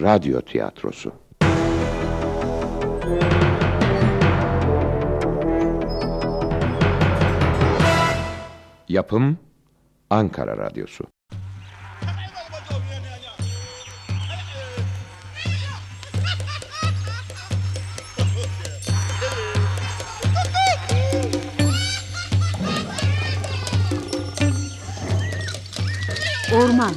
Radyo tiyatrosu. Yapım Ankara Radyosu. Orman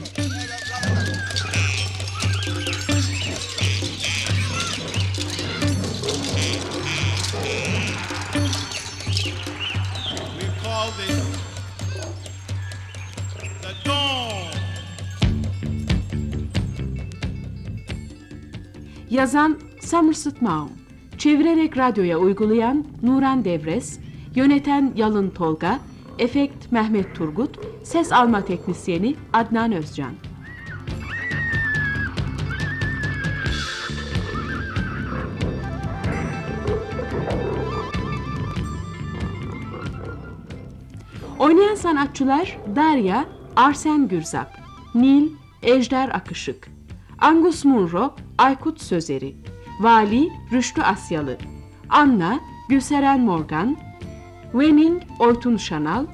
Yazan Somerset Maugham. Çevirerek radyoya uygulayan Nuran Devres. Yöneten Yalın Tolga. Efekt Mehmet Turgut. Ses alma teknisyeni Adnan Özcan. Oynayan sanatçılar Darya, Arsen Gürzap, Nil, Ejder Akışık, Angus Munro, Aykut Sözeri, Vali, Rüştü Asyalı, Anna, Gülseren Morgan, Wenning, Oytun Şanal,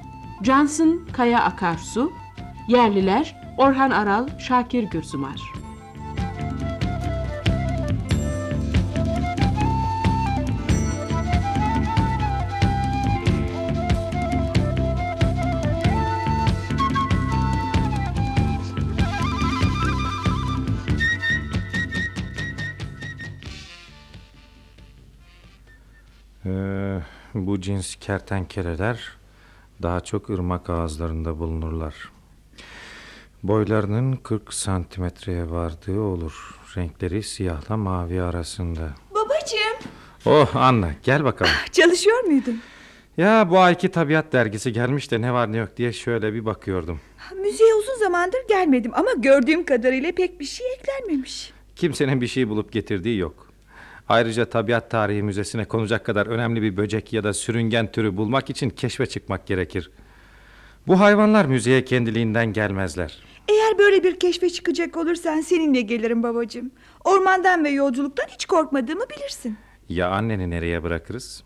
Johnson, Kaya Akarsu, Yerliler, Orhan Aral, Şakir Gürzumar. Cins kertenkeleler daha çok ırmak ağızlarında bulunurlar. Boylarının 40 santimetreye vardığı olur. Renkleri siyahla mavi arasında. Babacığım Oh Anna gel bakalım. çalışıyor muydun? Ya bu ayki tabiat dergisi gelmiş de ne var ne yok diye şöyle bir bakıyordum. Müziğe uzun zamandır gelmedim ama gördüğüm kadarıyla pek bir şey eklenmemiş. Kimsenin bir şey bulup getirdiği yok. Ayrıca tabiat tarihi müzesine konacak kadar önemli bir böcek ya da sürüngen türü bulmak için keşfe çıkmak gerekir. Bu hayvanlar müzeye kendiliğinden gelmezler. Eğer böyle bir keşfe çıkacak olursan seninle gelirim babacığım. Ormandan ve yolculuktan hiç korkmadığımı bilirsin. Ya anneni nereye bırakırız?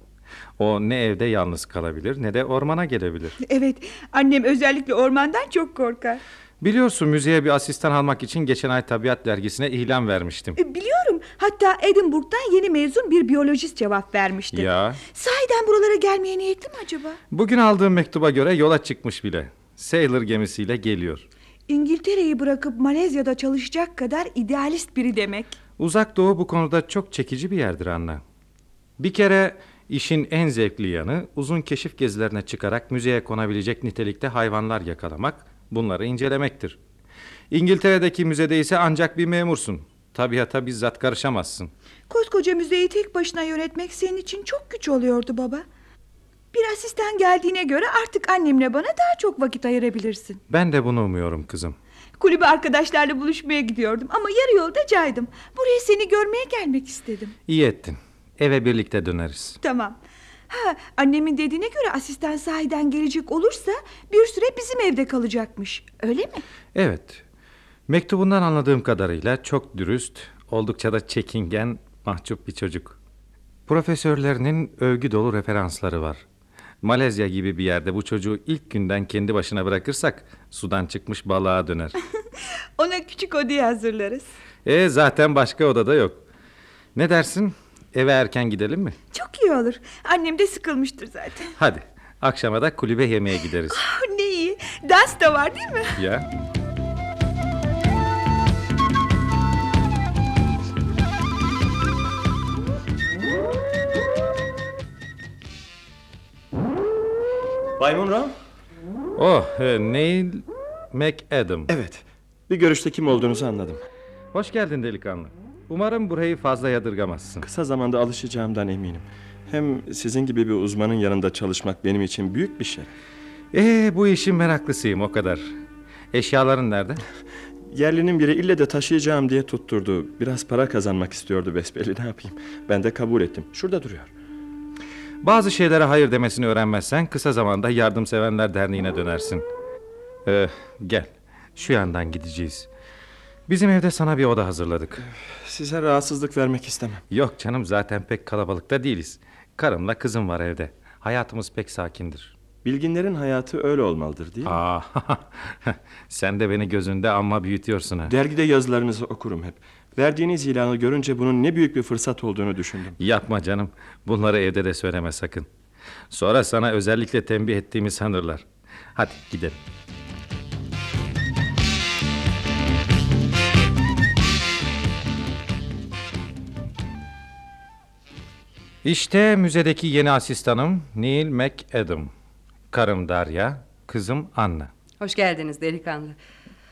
O ne evde yalnız kalabilir ne de ormana gelebilir. Evet annem özellikle ormandan çok korkar. Biliyorsun müzeye bir asistan almak için geçen ay tabiat dergisine ilan vermiştim. E, Biliyorum hatta Edinburgh'dan yeni mezun bir biyolojist cevap vermişti. Ya Sahiden buralara gelmeye niyetli mi acaba? bugün aldığım mektuba göre yola çıkmış bile. Sailor gemisiyle geliyor. İngiltere'yi bırakıp Malezya'da çalışacak kadar idealist biri demek. Uzak Doğu bu konuda çok çekici bir yerdir Anna. Bir kere işin en zevkli yanı uzun keşif gezilerine çıkarak müzeye konabilecek nitelikte hayvanlar yakalamak, bunları incelemektir. İngiltere'deki müzede ise ancak bir memursun. Tabiata bizzat karışamazsın. Koskoca müzeyi tek başına yönetmek senin için çok güç oluyordu baba. Bir asistan geldiğine göre artık annemle bana daha çok vakit ayırabilirsin. Ben de bunu umuyorum kızım. Kulübe arkadaşlarla buluşmaya gidiyordum ama yarı yolda caydım. Buraya seni görmeye gelmek istedim. İyi ettin. Eve birlikte döneriz. Tamam. Ha, annemin dediğine göre asistan sahiden gelecek olursa bir süre bizim evde kalacakmış. Öyle mi? Evet. Mektubundan anladığım kadarıyla çok dürüst, oldukça da çekingen, mahcup bir çocuk. Profesörlerinin övgü dolu referansları var. Malezya gibi bir yerde bu çocuğu ilk günden kendi başına bırakırsak sudan çıkmış balığa döner. Ona küçük odayı hazırlarız. e zaten başka odada yok. Ne dersin? Eve erken gidelim mi? Çok iyi olur. Annem de sıkılmıştır zaten. Hadi. Akşama da kulübe yemeğe gideriz. Ah, ne iyi. Dans da var değil mi? ya. Bay Monroe? Oh, e, Neil McAdam. Evet. Bir görüşte kim olduğunuzu anladım. Hoş geldin delikanlı. Umarım burayı fazla yadırgamazsın. Kısa zamanda alışacağımdan eminim. Hem sizin gibi bir uzmanın yanında çalışmak benim için büyük bir şey. Ee, bu işin meraklısıyım o kadar. Eşyaların nerede? Yerlinin biri ille de taşıyacağım diye tutturdu. Biraz para kazanmak istiyordu besbelli ne yapayım. Ben de kabul ettim. Şurada duruyor. Bazı şeylere hayır demesini öğrenmezsen kısa zamanda Yardımsevenler Derneği'ne dönersin. Ee, gel. Şu yandan gideceğiz. Bizim evde sana bir oda hazırladık. Size rahatsızlık vermek istemem. Yok canım zaten pek kalabalıkta değiliz. Karımla kızım var evde. Hayatımız pek sakindir. Bilginlerin hayatı öyle olmalıdır değil mi? Aa, sen de beni gözünde amma büyütüyorsun ha. Dergide yazılarınızı okurum hep. Verdiğiniz ilanı görünce bunun ne büyük bir fırsat olduğunu düşündüm. Yapma canım. Bunları evde de söyleme sakın. Sonra sana özellikle tembih ettiğimi sanırlar. Hadi gidelim. İşte müzedeki yeni asistanım Neil McAdam. Karım Darya, kızım Anna. Hoş geldiniz delikanlı.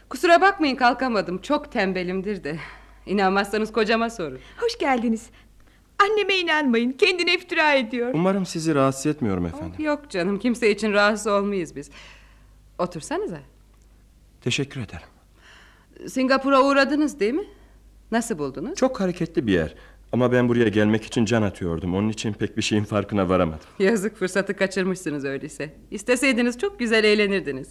Kusura bakmayın kalkamadım. Çok tembelimdir de. İnanmazsanız kocama sorun. Hoş geldiniz. Anneme inanmayın. Kendine iftira ediyor. Umarım sizi rahatsız etmiyorum efendim. Yok canım kimse için rahatsız olmayız biz. Otursanıza. Teşekkür ederim. Singapur'a uğradınız değil mi? Nasıl buldunuz? Çok hareketli bir yer. Ama ben buraya gelmek için can atıyordum. Onun için pek bir şeyin farkına varamadım. Yazık fırsatı kaçırmışsınız öyleyse. İsteseydiniz çok güzel eğlenirdiniz.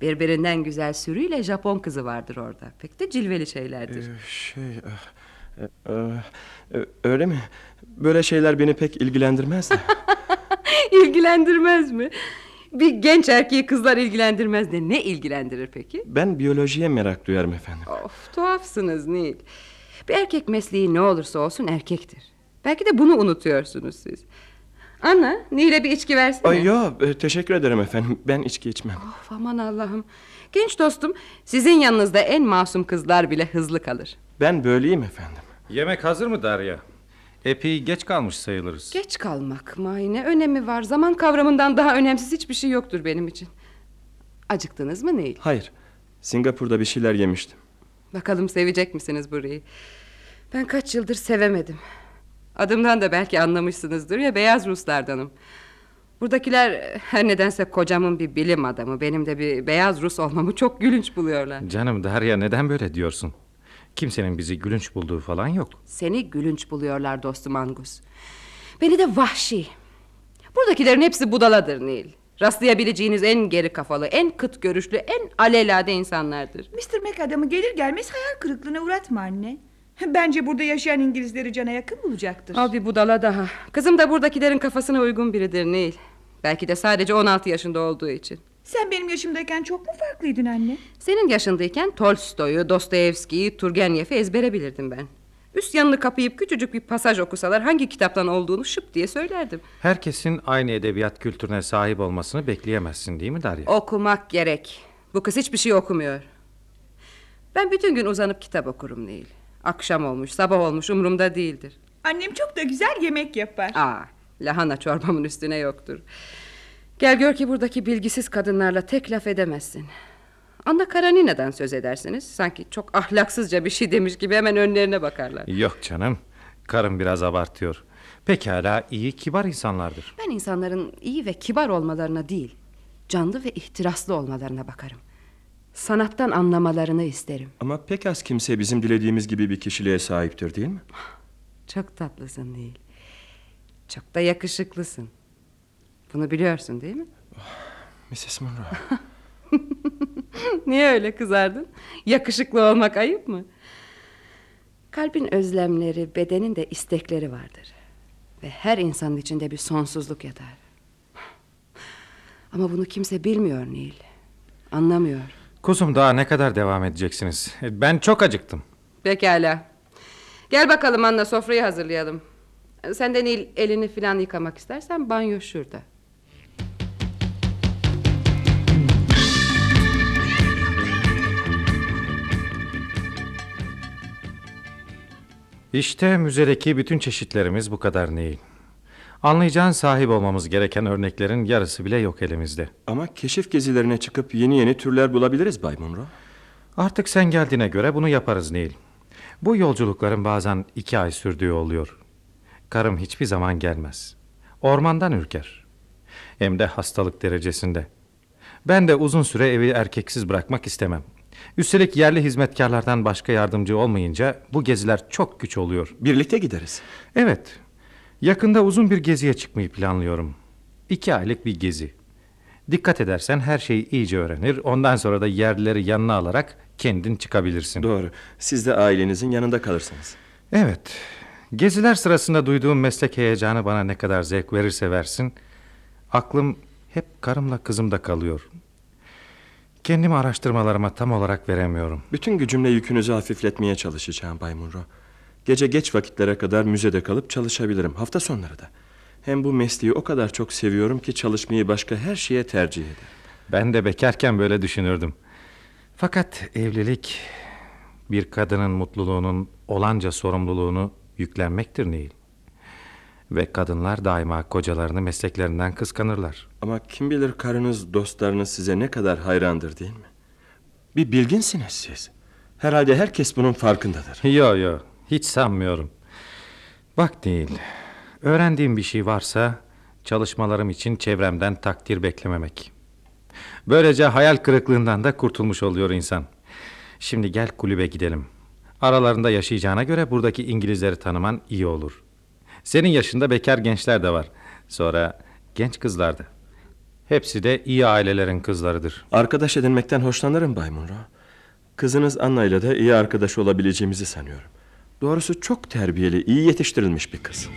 Birbirinden güzel sürüyle Japon kızı vardır orada. Pek de cilveli şeylerdir. Ee, şey... e, e, öyle mi? Böyle şeyler beni pek ilgilendirmez de. İlgilendirmez mi? Bir genç erkeği kızlar ilgilendirmez de ne ilgilendirir peki? ben biyolojiye merak duyarım efendim. Of tuhafsınız Nil. Bir erkek mesleği ne olursa olsun erkektir. Belki de bunu unutuyorsunuz siz. Anna Nil'e bir içki versene. Ay yo, e, teşekkür ederim efendim. Ben içki içmem. Of aman Allah'ım. Genç dostum sizin yanınızda en masum kızlar bile hızlı kalır. Ben böyleyim efendim. Yemek hazır mı Darya? Epey geç kalmış sayılırız. Geç kalmak may ne önemi var. Zaman kavramından daha önemsiz hiçbir şey yoktur benim için. Acıktınız mı Nil? Hayır. Singapur'da bir şeyler yemiştim. Bakalım sevecek misiniz burayı? Ben kaç yıldır sevemedim. Adımdan da belki anlamışsınızdır ya beyaz Ruslardanım. Buradakiler her nedense kocamın bir bilim adamı, benim de bir beyaz Rus olmamı çok gülünç buluyorlar. Canım Darya neden böyle diyorsun? Kimsenin bizi gülünç bulduğu falan yok. Seni gülünç buluyorlar dostum Angus. Beni de vahşi. Buradakilerin hepsi budaladır Nil. Rastlayabileceğiniz en geri kafalı, en kıt görüşlü, en alelade insanlardır. Mr. McAdam'ı gelir gelmez hayal kırıklığına uğratma anne. Bence burada yaşayan İngilizleri cana yakın bulacaktır. Al bir budala daha. Kızım da buradakilerin kafasına uygun biridir Nil. Belki de sadece 16 yaşında olduğu için. Sen benim yaşımdayken çok mu farklıydın anne? Senin yaşındayken Tolstoy'u, Dostoyevski'yi, Turgenev'i ezbere bilirdim ben. Üst yanını kapayıp küçücük bir pasaj okusalar hangi kitaptan olduğunu şıp diye söylerdim. Herkesin aynı edebiyat kültürüne sahip olmasını bekleyemezsin değil mi Darya? Okumak gerek. Bu kız hiçbir şey okumuyor. Ben bütün gün uzanıp kitap okurum Nil. Akşam olmuş, sabah olmuş umurumda değildir. Annem çok da güzel yemek yapar. Aa, lahana çorbamın üstüne yoktur. Gel gör ki buradaki bilgisiz kadınlarla tek laf edemezsin. Anna Karenina'dan söz edersiniz. Sanki çok ahlaksızca bir şey demiş gibi hemen önlerine bakarlar. Yok canım. Karım biraz abartıyor. Pekala iyi kibar insanlardır. Ben insanların iyi ve kibar olmalarına değil, canlı ve ihtiraslı olmalarına bakarım. Sanattan anlamalarını isterim. Ama pek az kimse bizim dilediğimiz gibi bir kişiliğe sahiptir değil mi? Çok tatlısın değil. Çok da yakışıklısın. Bunu biliyorsun değil mi? Mrs. Monroe. Niye öyle kızardın? Yakışıklı olmak ayıp mı? Kalbin özlemleri, bedenin de istekleri vardır. Ve her insanın içinde bir sonsuzluk yatar. Ama bunu kimse bilmiyor Nil. Anlamıyor. Kuzum daha ne kadar devam edeceksiniz? Ben çok acıktım. Pekala. Gel bakalım Anna sofrayı hazırlayalım. Sen de Nil elini falan yıkamak istersen banyo şurada. İşte müzedeki bütün çeşitlerimiz bu kadar değil. Anlayacağın sahip olmamız gereken örneklerin yarısı bile yok elimizde. Ama keşif gezilerine çıkıp yeni yeni türler bulabiliriz Bay Monroe. Artık sen geldiğine göre bunu yaparız Neil. Bu yolculukların bazen iki ay sürdüğü oluyor. Karım hiçbir zaman gelmez. Ormandan ürker. Hem de hastalık derecesinde. Ben de uzun süre evi erkeksiz bırakmak istemem. Üstelik yerli hizmetkarlardan başka yardımcı olmayınca bu geziler çok güç oluyor. Birlikte gideriz. Evet, yakında uzun bir geziye çıkmayı planlıyorum. İki aylık bir gezi. Dikkat edersen her şeyi iyice öğrenir. Ondan sonra da yerlileri yanına alarak kendin çıkabilirsin. Doğru. Siz de ailenizin yanında kalırsınız. Evet. Geziler sırasında duyduğum meslek heyecanı bana ne kadar zevk verirse versin. Aklım hep karımla kızımda kalıyor. Kendimi araştırmalarıma tam olarak veremiyorum. Bütün gücümle yükünüzü hafifletmeye çalışacağım Bay Munro. Gece geç vakitlere kadar müzede kalıp çalışabilirim. Hafta sonları da. Hem bu mesleği o kadar çok seviyorum ki çalışmayı başka her şeye tercih ederim. Ben de bekarken böyle düşünürdüm. Fakat evlilik bir kadının mutluluğunun olanca sorumluluğunu yüklenmektir Neil. Ve kadınlar daima kocalarını mesleklerinden kıskanırlar. Ama kim bilir karınız, dostlarınız size ne kadar hayrandır değil mi? Bir bilginsiniz siz. Herhalde herkes bunun farkındadır. Yo yo hiç sanmıyorum. Bak değil. Öğrendiğim bir şey varsa çalışmalarım için çevremden takdir beklememek. Böylece hayal kırıklığından da kurtulmuş oluyor insan. Şimdi gel kulübe gidelim. Aralarında yaşayacağına göre buradaki İngilizleri tanıman iyi olur. Senin yaşında bekar gençler de var. Sonra genç kızlar da. Hepsi de iyi ailelerin kızlarıdır. Arkadaş edinmekten hoşlanırım Bay Munro. Kızınız Anna ile de iyi arkadaş olabileceğimizi sanıyorum. Doğrusu çok terbiyeli, iyi yetiştirilmiş bir kız.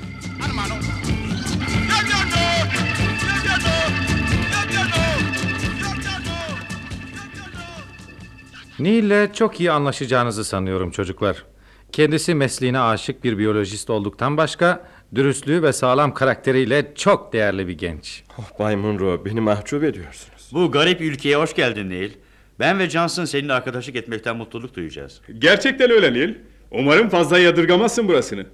Neil'le çok iyi anlaşacağınızı sanıyorum çocuklar. Kendisi mesleğine aşık bir biyolojist olduktan başka dürüstlüğü ve sağlam karakteriyle çok değerli bir genç. Oh, Bay Munro, beni mahcup ediyorsunuz. Bu garip ülkeye hoş geldin Neil. Ben ve Johnson seninle arkadaşlık etmekten mutluluk duyacağız. Gerçekten öyle Neil. Umarım fazla yadırgamazsın burasını.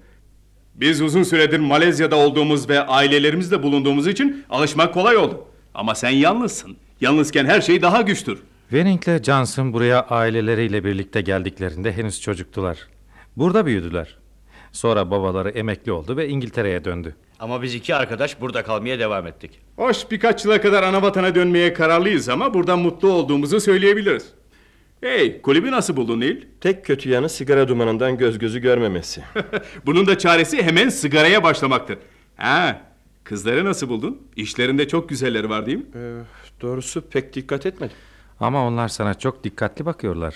Biz uzun süredir Malezya'da olduğumuz ve ailelerimizle bulunduğumuz için alışmak kolay oldu. Ama sen yalnızsın. Yalnızken her şey daha güçtür. Wenning'le Johnson buraya aileleriyle birlikte geldiklerinde henüz çocuktular. Burada büyüdüler. Sonra babaları emekli oldu ve İngiltere'ye döndü. Ama biz iki arkadaş burada kalmaya devam ettik. Hoş birkaç yıla kadar ana vatana dönmeye kararlıyız ama burada mutlu olduğumuzu söyleyebiliriz. Hey, kulübü nasıl buldun Neil? Tek kötü yanı sigara dumanından göz gözü görmemesi. Bunun da çaresi hemen sigaraya başlamaktır. Ha, kızları nasıl buldun? İşlerinde çok güzelleri var değil mi? Ee, doğrusu pek dikkat etmedim. Ama onlar sana çok dikkatli bakıyorlar.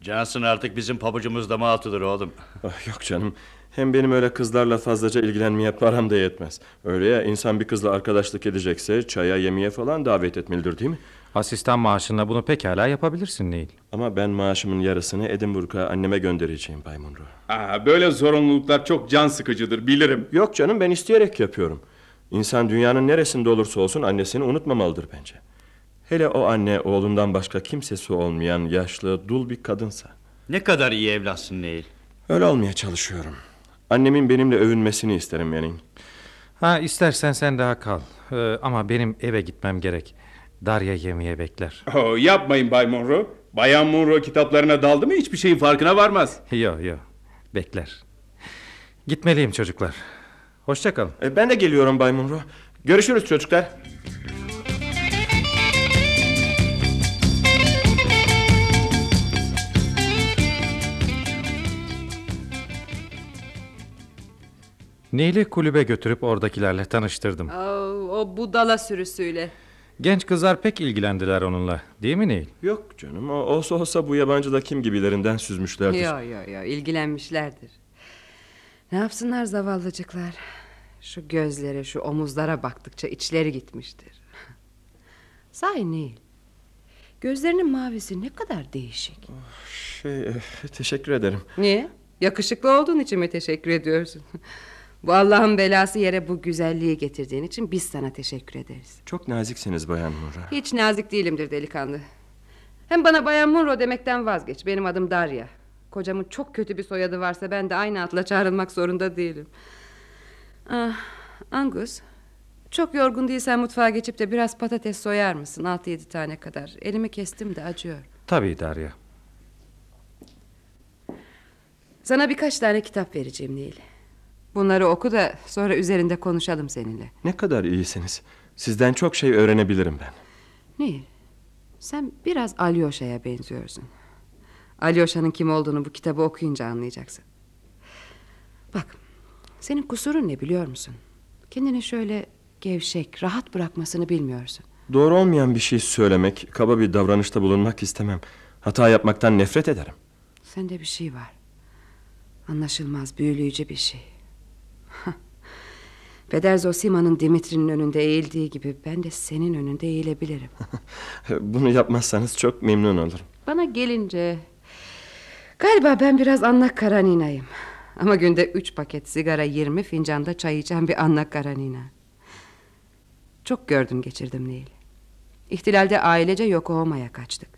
Johnson artık bizim pabucumuz dama altıdır oğlum. Ah, yok canım. Hem benim öyle kızlarla fazlaca ilgilenmeye param da yetmez. Öyle ya insan bir kızla arkadaşlık edecekse çaya yemeğe falan davet etmelidir değil mi? Asistan maaşınla bunu pekala yapabilirsin Neil. Ama ben maaşımın yarısını Edinburgh'a anneme göndereceğim Bay Munro. Aa, böyle zorunluluklar çok can sıkıcıdır bilirim. Yok canım ben isteyerek yapıyorum. İnsan dünyanın neresinde olursa olsun annesini unutmamalıdır bence. Hele o anne oğlundan başka kimsesi olmayan yaşlı dul bir kadınsa. Ne kadar iyi evlatsın Neil. Öyle olmaya çalışıyorum. Annemin benimle övünmesini isterim yani. Ha istersen sen daha kal. Ee, ama benim eve gitmem gerek. Darya yemeğe bekler. Oh, yapmayın Bay Monroe. Bayan Monroe kitaplarına daldı mı hiçbir şeyin farkına varmaz. Yo yo bekler. Gitmeliyim çocuklar. Hoşça kalın. E, ben de geliyorum Bay Munro. Görüşürüz çocuklar. Neil'i kulübe götürüp oradakilerle tanıştırdım. Oo, o budala sürüsüyle. Genç kızlar pek ilgilendiler onunla. Değil mi Neil? Yok canım o olsa olsa bu yabancı da kim gibilerinden süzmüşlerdir. Yo yo yo ilgilenmişlerdir. Ne yapsınlar zavallıcıklar. Şu gözlere şu omuzlara baktıkça içleri gitmiştir. Sahi Neil. Gözlerinin mavisi ne kadar değişik. Şey, e, teşekkür ederim. Niye? Yakışıklı olduğun için mi teşekkür ediyorsun? bu Allah'ın belası yere bu güzelliği getirdiğin için biz sana teşekkür ederiz. Çok naziksiniz Bayan Munro. Hiç nazik değilimdir delikanlı. Hem bana Bayan Munro demekten vazgeç. Benim adım Darya. Kocamın çok kötü bir soyadı varsa ben de aynı adla çağrılmak zorunda değilim. Ah, Angus, çok yorgun değilsen mutfağa geçip de biraz patates soyar mısın? Altı yedi tane kadar. Elimi kestim de acıyor. Tabii Darya. Sana birkaç tane kitap vereceğim Neil. Bunları oku da sonra üzerinde konuşalım seninle. Ne kadar iyisiniz. Sizden çok şey öğrenebilirim ben. Neil, sen biraz Alyosha'ya benziyorsun. Alyosha'nın kim olduğunu bu kitabı okuyunca anlayacaksın. Bak, senin kusurun ne biliyor musun? Kendini şöyle gevşek, rahat bırakmasını bilmiyorsun. Doğru olmayan bir şey söylemek, kaba bir davranışta bulunmak istemem. Hata yapmaktan nefret ederim. Sende bir şey var. Anlaşılmaz, büyüleyici bir şey. Peder Zosima'nın Dimitri'nin önünde eğildiği gibi ben de senin önünde eğilebilirim. Bunu yapmazsanız çok memnun olurum. Bana gelince galiba ben biraz Anna Karenina'yım. Ama günde üç paket sigara, yirmi fincanda çay içen bir Anna Karenina. Çok gördüm geçirdim Neil. İhtilalde ailece Yokohama'ya kaçtık.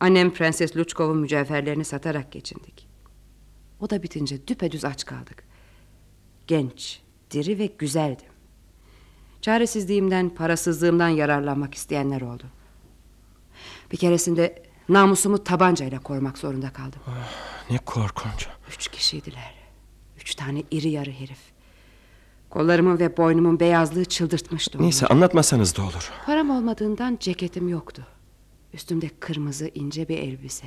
Annem Prenses Luçkov'un mücevherlerini satarak geçindik. O da bitince düpedüz aç kaldık. Genç, diri ve güzeldim. Çaresizliğimden, parasızlığımdan yararlanmak isteyenler oldu. Bir keresinde namusumu tabancayla korumak zorunda kaldım. Ne korkunç. Üç kişiydiler. Üç tane iri yarı herif. Kollarımın ve boynumun beyazlığı çıldırtmıştı onları. Neyse anlatmasanız da olur. Param olmadığından ceketim yoktu. Üstümde kırmızı ince bir elbise.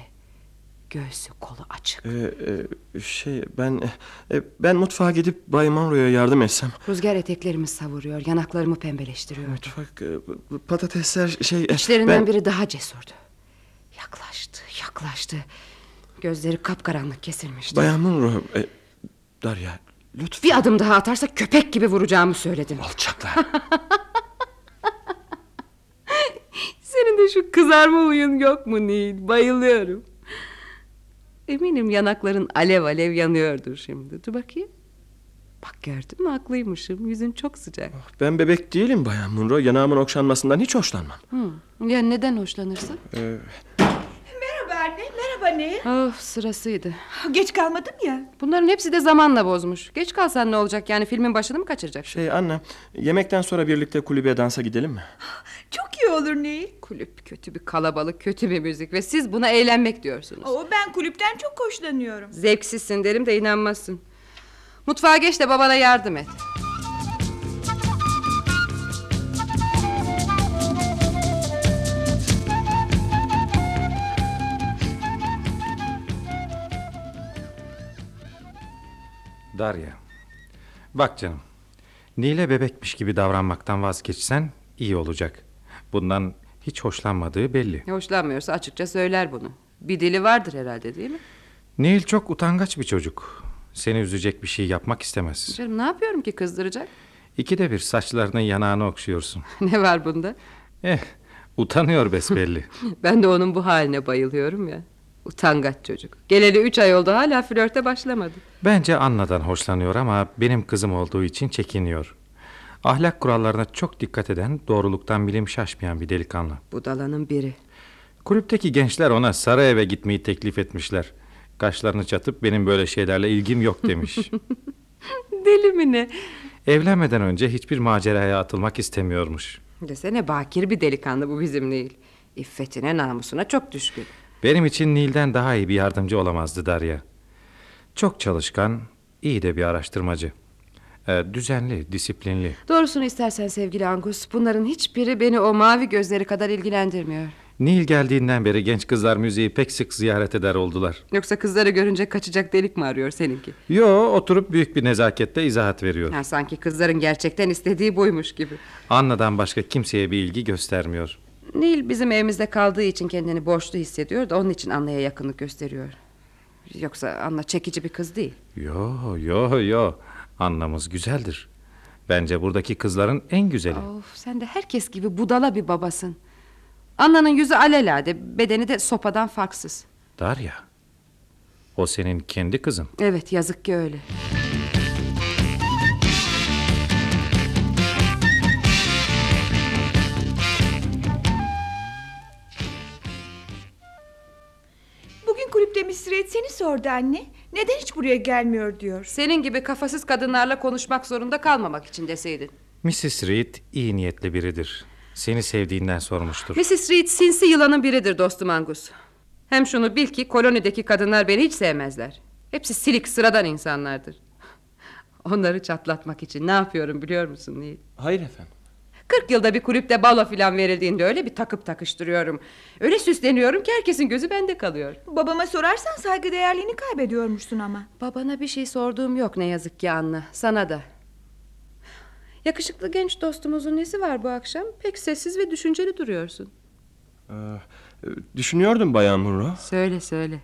Göğsü kolu açık. Ee, e, şey ben e, ben mutfağa gidip Bay Monroe'ya yardım etsem. Rüzgar eteklerimi savuruyor, yanaklarımı pembeleştiriyordu. Mutfak e, patatesler şey e, İçlerinden ben- biri daha cesurdu. Yaklaştı, yaklaştı. Gözleri kapkaranlık kesilmişti. Bayan Monroe e, Darya lütfen. Bir adım daha atarsa köpek gibi vuracağımı söyledim. Alçaklar. Senin de şu kızarma huyun yok mu Nil? Bayılıyorum. Eminim yanakların alev alev yanıyordur şimdi. Dur bakayım. Bak gördün mü haklıymışım. Yüzün çok sıcak. ben bebek değilim Bayan Monroe. Yanağımın okşanmasından hiç hoşlanmam. Hı. Ya neden hoşlanırsın? Ee, Merhaba anne, merhaba ne? Of sırasıydı. Geç kalmadım ya. Bunların hepsi de zamanla bozmuş. Geç kalsan ne olacak yani filmin başını mı kaçıracak? şey anne yemekten sonra birlikte kulübe dansa gidelim mi? İyi olur Neil. Kulüp kötü bir kalabalık kötü bir müzik ve siz buna eğlenmek diyorsunuz. Oo, ben kulüpten çok hoşlanıyorum. Zevksizsin derim de inanmazsın. Mutfağa geç de babana yardım et. Darya. Bak canım. Nil'e bebekmiş gibi davranmaktan vazgeçsen iyi olacak. Bundan hiç hoşlanmadığı belli. Hoşlanmıyorsa açıkça söyler bunu. Bir dili vardır herhalde değil mi? Nil çok utangaç bir çocuk. Seni üzecek bir şey yapmak istemez. Canım ne yapıyorum ki kızdıracak? İkide bir saçlarının yanağını okşuyorsun. ne var bunda? Eh, utanıyor besbelli. Ben de onun bu haline bayılıyorum ya. Utangaç çocuk. Geleli üç ay oldu hala flörte başlamadı. Bence Anna'dan hoşlanıyor ama benim kızım olduğu için çekiniyor. Ahlak kurallarına çok dikkat eden, doğruluktan bilim şaşmayan bir delikanlı. Budalanın biri. Kulüpteki gençler ona Sarayev'e gitmeyi teklif etmişler. Kaşlarını çatıp benim böyle şeylerle ilgim yok demiş. Deli mi ne? Evlenmeden önce hiçbir maceraya atılmak istemiyormuş. Desene bakir bir delikanlı bu bizim değil. İffetine namusuna çok düşkün. Benim için Nil'den daha iyi bir yardımcı olamazdı Darya. Çok çalışkan, iyi de bir araştırmacı. Ee, düzenli, disiplinli. Doğrusunu istersen sevgili Angus bunların hiçbiri beni o mavi gözleri kadar ilgilendirmiyor. Nil geldiğinden beri genç kızlar müziği pek sık ziyaret eder oldular. Yoksa kızları görünce kaçacak delik mi arıyor seninki? Yo oturup büyük bir nezaketle izahat veriyor. Ha, sanki kızların gerçekten istediği buymuş gibi. Anna'dan başka kimseye bir ilgi göstermiyor. Nil bizim evimizde kaldığı için kendini borçlu hissediyor da onun için Anna'ya yakınlık gösteriyor. Yoksa Anna çekici bir kız değil. Yo yo yo. Annamız güzeldir. Bence buradaki kızların en güzeli. Of, sen de herkes gibi budala bir babasın. Anna'nın yüzü alelade, bedeni de sopadan farksız. Darya. O senin kendi kızın. Evet, yazık ki öyle. Bugün kulüpte Miss Reed seni sordu anne. Neden hiç buraya gelmiyor diyor. Senin gibi kafasız kadınlarla konuşmak zorunda kalmamak için deseydin. Mrs. Reed iyi niyetli biridir. Seni sevdiğinden sormuştur. Mrs. Reed sinsi yılanın biridir dostum Angus. Hem şunu bil ki kolonideki kadınlar beni hiç sevmezler. Hepsi silik sıradan insanlardır. Onları çatlatmak için ne yapıyorum biliyor musun Neil? Hayır efendim. 40 yılda bir kulüpte balo filan verildiğinde öyle bir takıp takıştırıyorum. Öyle süsleniyorum ki herkesin gözü bende kalıyor. Babama sorarsan saygıdeğerliğini kaybediyormuşsun ama. Babana bir şey sorduğum yok ne yazık ki Anna. Sana da. Yakışıklı genç dostumuzun nesi var bu akşam? Pek sessiz ve düşünceli duruyorsun. Ee, düşünüyordum Bayan Munro. Söyle söyle.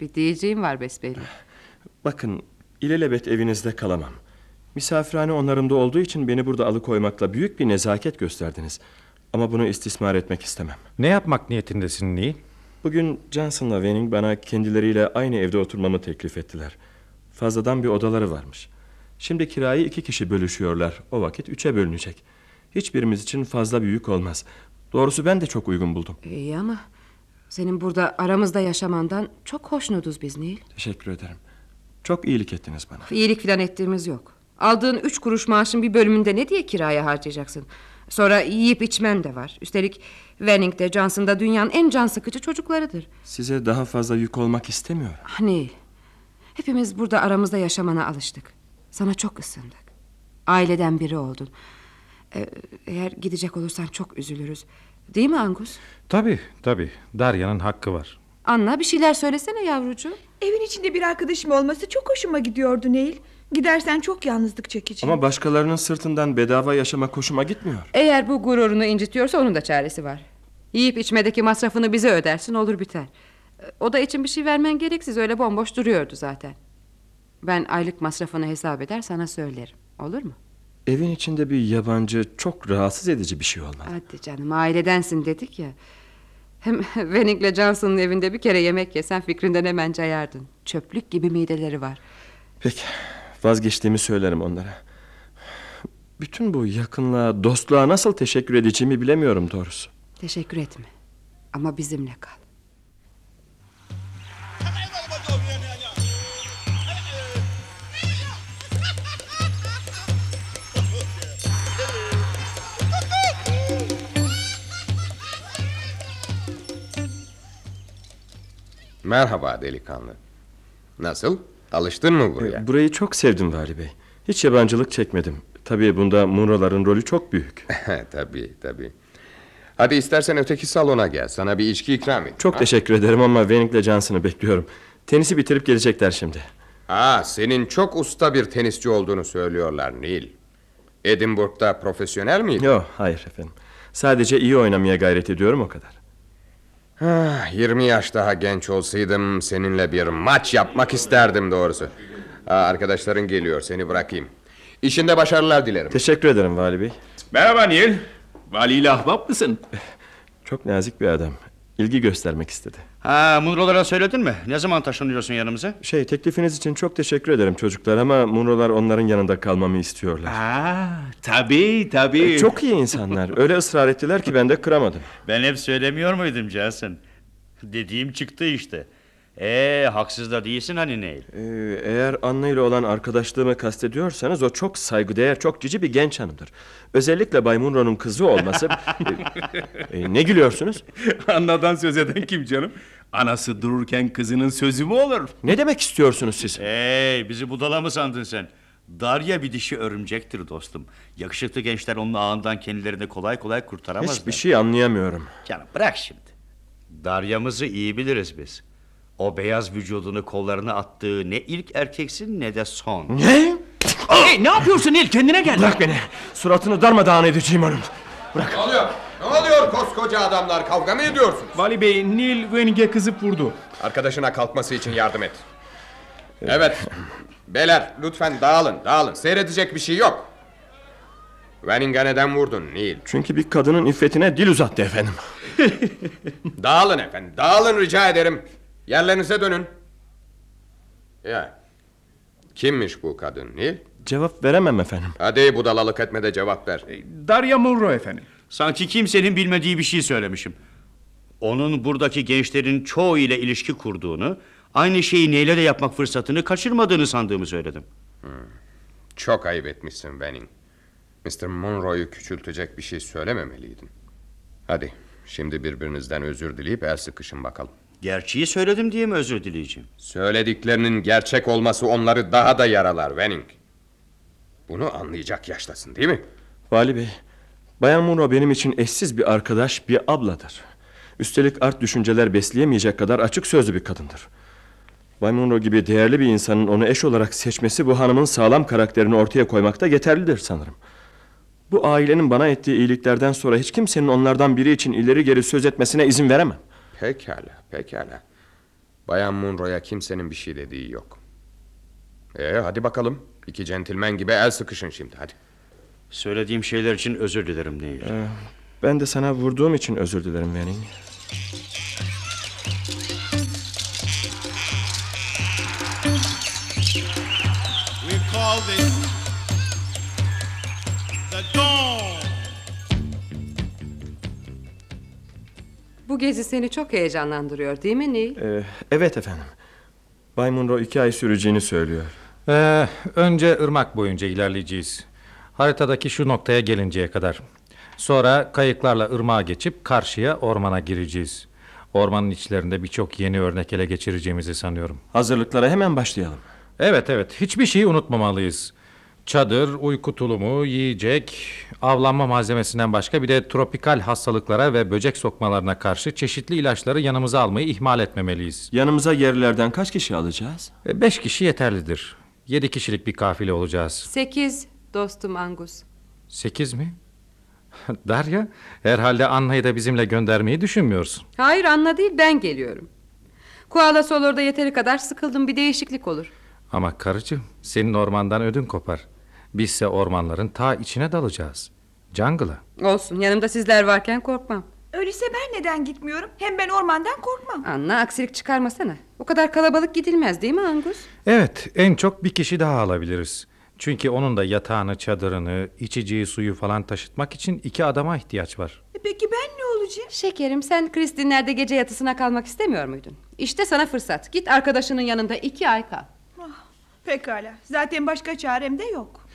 Bir diyeceğim var besbelli. Bakın ilelebet evinizde kalamam. Misafirhane onarımda olduğu için beni burada alıkoymakla büyük bir nezaket gösterdiniz. Ama bunu istismar etmek istemem. Ne yapmak niyetindesin Neil? Bugün Johnson'la Wenning bana kendileriyle aynı evde oturmamı teklif ettiler. Fazladan bir odaları varmış. Şimdi kirayı iki kişi bölüşüyorlar. O vakit üçe bölünecek. Hiçbirimiz için fazla büyük olmaz. Doğrusu ben de çok uygun buldum. İyi ama senin burada aramızda yaşamandan çok hoşnutuz biz Nil. Teşekkür ederim. Çok iyilik ettiniz bana. İyilik falan ettiğimiz yok. Aldığın üç kuruş maaşın bir bölümünde ne diye kiraya harcayacaksın? Sonra yiyip içmen de var. Üstelik Wenning'de, Johnson'da dünyanın en can sıkıcı çocuklarıdır. Size daha fazla yük olmak istemiyorum. Ah Nil, hepimiz burada aramızda yaşamana alıştık. Sana çok ısındık. Aileden biri oldun. Ee, eğer gidecek olursan çok üzülürüz. Değil mi Angus? Tabii tabii. Darya'nın hakkı var. Anla bir şeyler söylesene yavrucuğum. Evin içinde bir arkadaşım olması çok hoşuma gidiyordu Neil. Gidersen çok yalnızlık çekici. Ama başkalarının sırtından bedava yaşamak hoşuma gitmiyor. Eğer bu gururunu incitiyorsa onun da çaresi var. Yiyip içmedeki masrafını bize ödersin olur biter. Ee, Oda için bir şey vermen gereksiz öyle bomboş duruyordu zaten. Ben aylık masrafını hesap eder sana söylerim. Olur mu? Evin içinde bir yabancı çok rahatsız edici bir şey olmalı. Hadi canım ailedensin dedik ya. Hem Wenning'le Johnson'ın evinde bir kere yemek yesen fikrinden hemen cayardın. Çöplük gibi mideleri var. Peki vazgeçtiğimi söylerim onlara. Bütün bu yakınlığa, dostluğa nasıl teşekkür edeceğimi bilemiyorum doğrusu. Teşekkür etme. Ama bizimle kal. Merhaba delikanlı. Nasıl? Alıştın mı buraya? Ee, Burayı çok sevdim Vali Bey. Hiç yabancılık çekmedim. Tabii bunda Munro'ların rolü çok büyük. tabii tabii. Hadi istersen öteki salona gel. Sana bir içki ikram et. Çok teşekkür ederim ama Wenning'le Johnson'ı bekliyorum. Tenisi bitirip gelecekler şimdi. Aa, senin çok usta bir tenisçi olduğunu söylüyorlar Neil. Edinburgh'da profesyonel miydin? Yok hayır efendim. Sadece iyi oynamaya gayret ediyorum o kadar. Ah, 20 yaş daha genç olsaydım seninle bir maç yapmak isterdim doğrusu. Aa, arkadaşların geliyor seni bırakayım. İşinde başarılar dilerim. Teşekkür ederim Vali Bey. Merhaba Neil. Valiyle ahbap mısın? Çok nazik bir adam. İlgi göstermek istedi. Ha, Munro'lara söyledin mi? Ne zaman taşınıyorsun yanımıza? Şey teklifiniz için çok teşekkür ederim çocuklar ama Munro'lar onların yanında kalmamı istiyorlar. Aa, tabii tabii. E, Çok iyi insanlar. Öyle ısrar ettiler ki ben de kıramadım. Ben hep söylemiyor muydum Johnson? Dediğim çıktı işte. Ee, haksız da değilsin hani Neil. Ee, eğer Anna ile olan arkadaşlığımı kastediyorsanız o çok saygıdeğer, çok cici bir genç hanımdır. Özellikle Bay Munro'nun kızı olması... E, e, ne gülüyorsunuz? Annadan söz eden kim canım? Anası dururken kızının sözü mü olur? Ne demek istiyorsunuz siz? Hey, bizi budala mı sandın sen? Darya bir dişi örümcektir dostum. Yakışıklı gençler onun ağından kendilerini kolay kolay kurtaramazlar. Hiçbir şey anlayamıyorum. Canım bırak şimdi. Darya'mızı iyi biliriz biz. O beyaz vücudunu kollarına attığı ne ilk erkeksin ne de son. Ne? Hey, ne yapıyorsun Neil? Kendine gel. Bırak beni. Suratını darmadağın edeceğim onun. Ne oluyor? Ne oluyor koskoca adamlar? Kavga mı ediyorsunuz? Vali Bey, Neil Wenning'e kızıp vurdu. Arkadaşına kalkması için yardım et. Evet. Beyler lütfen dağılın dağılın. Seyredecek bir şey yok. Wenning'e neden vurdun Neil? Çünkü bir kadının iffetine dil uzattı efendim. Dağılın efendim dağılın rica ederim. Yerlerinize dönün. Ya. Kimmiş bu kadın Neil? Cevap veremem efendim. Hadi budalalık etme de cevap ver. Darya Munro efendim. Sanki kimsenin bilmediği bir şey söylemişim. Onun buradaki gençlerin çoğu ile ilişki kurduğunu, aynı şeyi neyle de yapmak fırsatını kaçırmadığını sandığımı söyledim. Çok ayıp etmişsin Wenning. Mr. Monroe'yu küçültecek bir şey söylememeliydin. Hadi şimdi birbirinizden özür dileyip el sıkışın bakalım. Gerçeği söyledim diye mi özür dileyeceğim? Söylediklerinin gerçek olması onları daha da yaralar Wenning. Bunu anlayacak yaştasın değil mi? Vali Bey, Bayan Munro benim için eşsiz bir arkadaş, bir abladır. Üstelik art düşünceler besleyemeyecek kadar açık sözlü bir kadındır. Bay Munro gibi değerli bir insanın onu eş olarak seçmesi bu hanımın sağlam karakterini ortaya koymakta yeterlidir sanırım. Bu ailenin bana ettiği iyiliklerden sonra hiç kimsenin onlardan biri için ileri geri söz etmesine izin veremem. Pekala, pekala. Bayan Munro'ya kimsenin bir şey dediği yok. Ee, hadi bakalım. İki centilmen gibi el sıkışın şimdi, hadi. Söylediğim şeyler için özür dilerim Neil. Ben de sana vurduğum için özür dilerim Wenning. Bu gezi seni çok heyecanlandırıyor değil mi Neil? Ee, evet efendim. Bay Munro iki ay süreceğini söylüyor. Ee, önce ırmak boyunca ilerleyeceğiz. Haritadaki şu noktaya gelinceye kadar. Sonra kayıklarla ırmağa geçip karşıya ormana gireceğiz. Ormanın içlerinde birçok yeni örnek ele geçireceğimizi sanıyorum. Hazırlıklara hemen başlayalım. Evet evet hiçbir şeyi unutmamalıyız. Çadır, uyku tulumu, yiyecek, avlanma malzemesinden başka bir de tropikal hastalıklara ve böcek sokmalarına karşı çeşitli ilaçları yanımıza almayı ihmal etmemeliyiz. Yanımıza yerlilerden kaç kişi alacağız? E, Beş kişi yeterlidir. Yedi kişilik bir kafile olacağız. Sekiz dostum Angus. Sekiz mi? Darya, herhalde Anna'yı da bizimle göndermeyi düşünmüyorsun. Hayır Anna değil ben geliyorum. Kuala Solor'da yeteri kadar sıkıldım bir değişiklik olur. Ama karıcığım, senin ormandan ödün kopar. Bizse ormanların ta içine dalacağız. Jungle'a. Olsun yanımda sizler varken korkmam. Öyleyse ben neden gitmiyorum? Hem ben ormandan korkmam. Anna aksilik çıkarmasana. O kadar kalabalık gidilmez değil mi Angus? Evet, en çok bir kişi daha alabiliriz. Çünkü onun da yatağını, çadırını, içeceği suyu falan taşıtmak için iki adama ihtiyaç var. E Peki ben ne olacağım? Şekerim sen Kristinler'de gece yatısına kalmak istemiyor muydun? İşte sana fırsat. Git arkadaşının yanında iki ay kal. Pekala. Zaten başka çarem de yok.